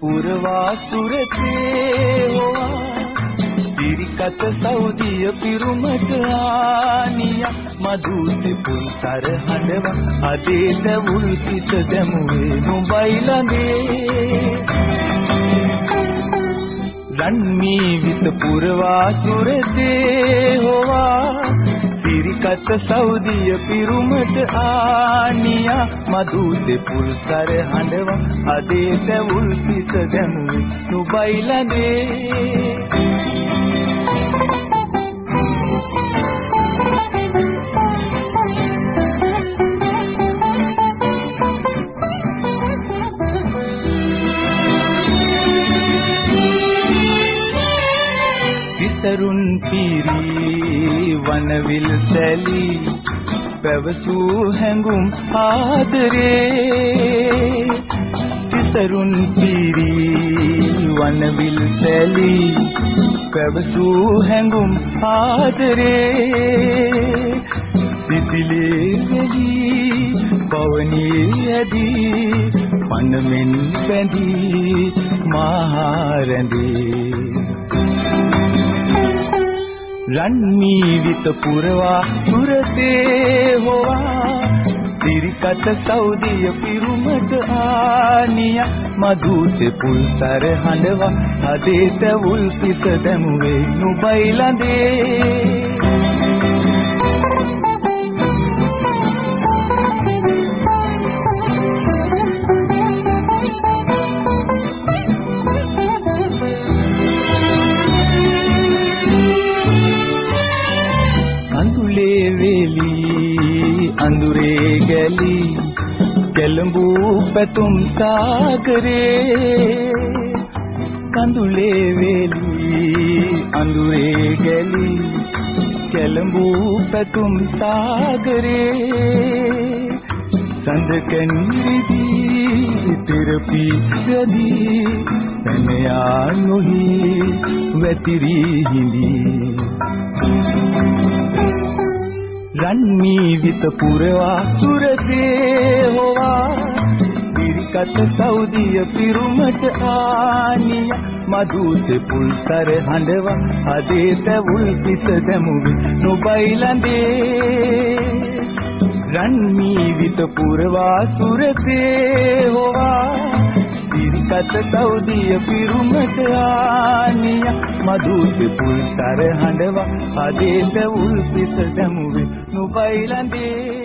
පුරවා සුරතේ හොවා දිරිකත සෞදිය පිරුමට ආනිය. මදුති පුල් සර හඬව අදේට උල් පිට දැමුවේ නුඹයි ළඟේ. රන්මී විත පුරවා සුරතේ හොවා දිරිකත සෞදිය පිරුමට ආනිය. මදුති පුල් සර හඬව අදේට උල් පිට දැමුවේ නුඹයි ළඟේ සරුන් පිරි වනවිල් සැලී පැවසූ හැඟුම් ආදරේ. තිසරුන් පිරි වනවිල් සැලී පැවසූ හැඟුම් ආදරේ. සිතිලේ වෙලී පවනී ඇදී පනමෙන් බැඳී මහරැඳේ රන්මී විත පුරවා සුරතේ හොවා. තිරිකත සෞදිය පිරුමට ආනිය. මදුතේ පුල්සර හඬවා හදේට උල් පිට දැමුවේ නුබයි ළඳේ අඳුරේ ගැලී කෙළඹූ පැතුම් සාගරේ කඳුලේ වේලී අඳුරේ ගැලී කෙළඹූ පැතුම් සාගරේ සඳකන්රිදී තිරපි ගදී පැනයා නොහි වැතිරි හිඳී රන්මී විත පුරවා සුරසේ හොවා. දිරිකත සෞදිය පිරුමට ආනිය. මදුත පුල්සර හඬව අදේත උල් පිස දැමුවේ නොබයි ළඳේ රන්මී විත පුරවා සුරසේ හොවා. දිරිකත සෞදිය පිරුමට ආනිය. මදුත පුල්සර හඬව අදේත උල් පිස දැමුවේ. නුබයි ළඳේ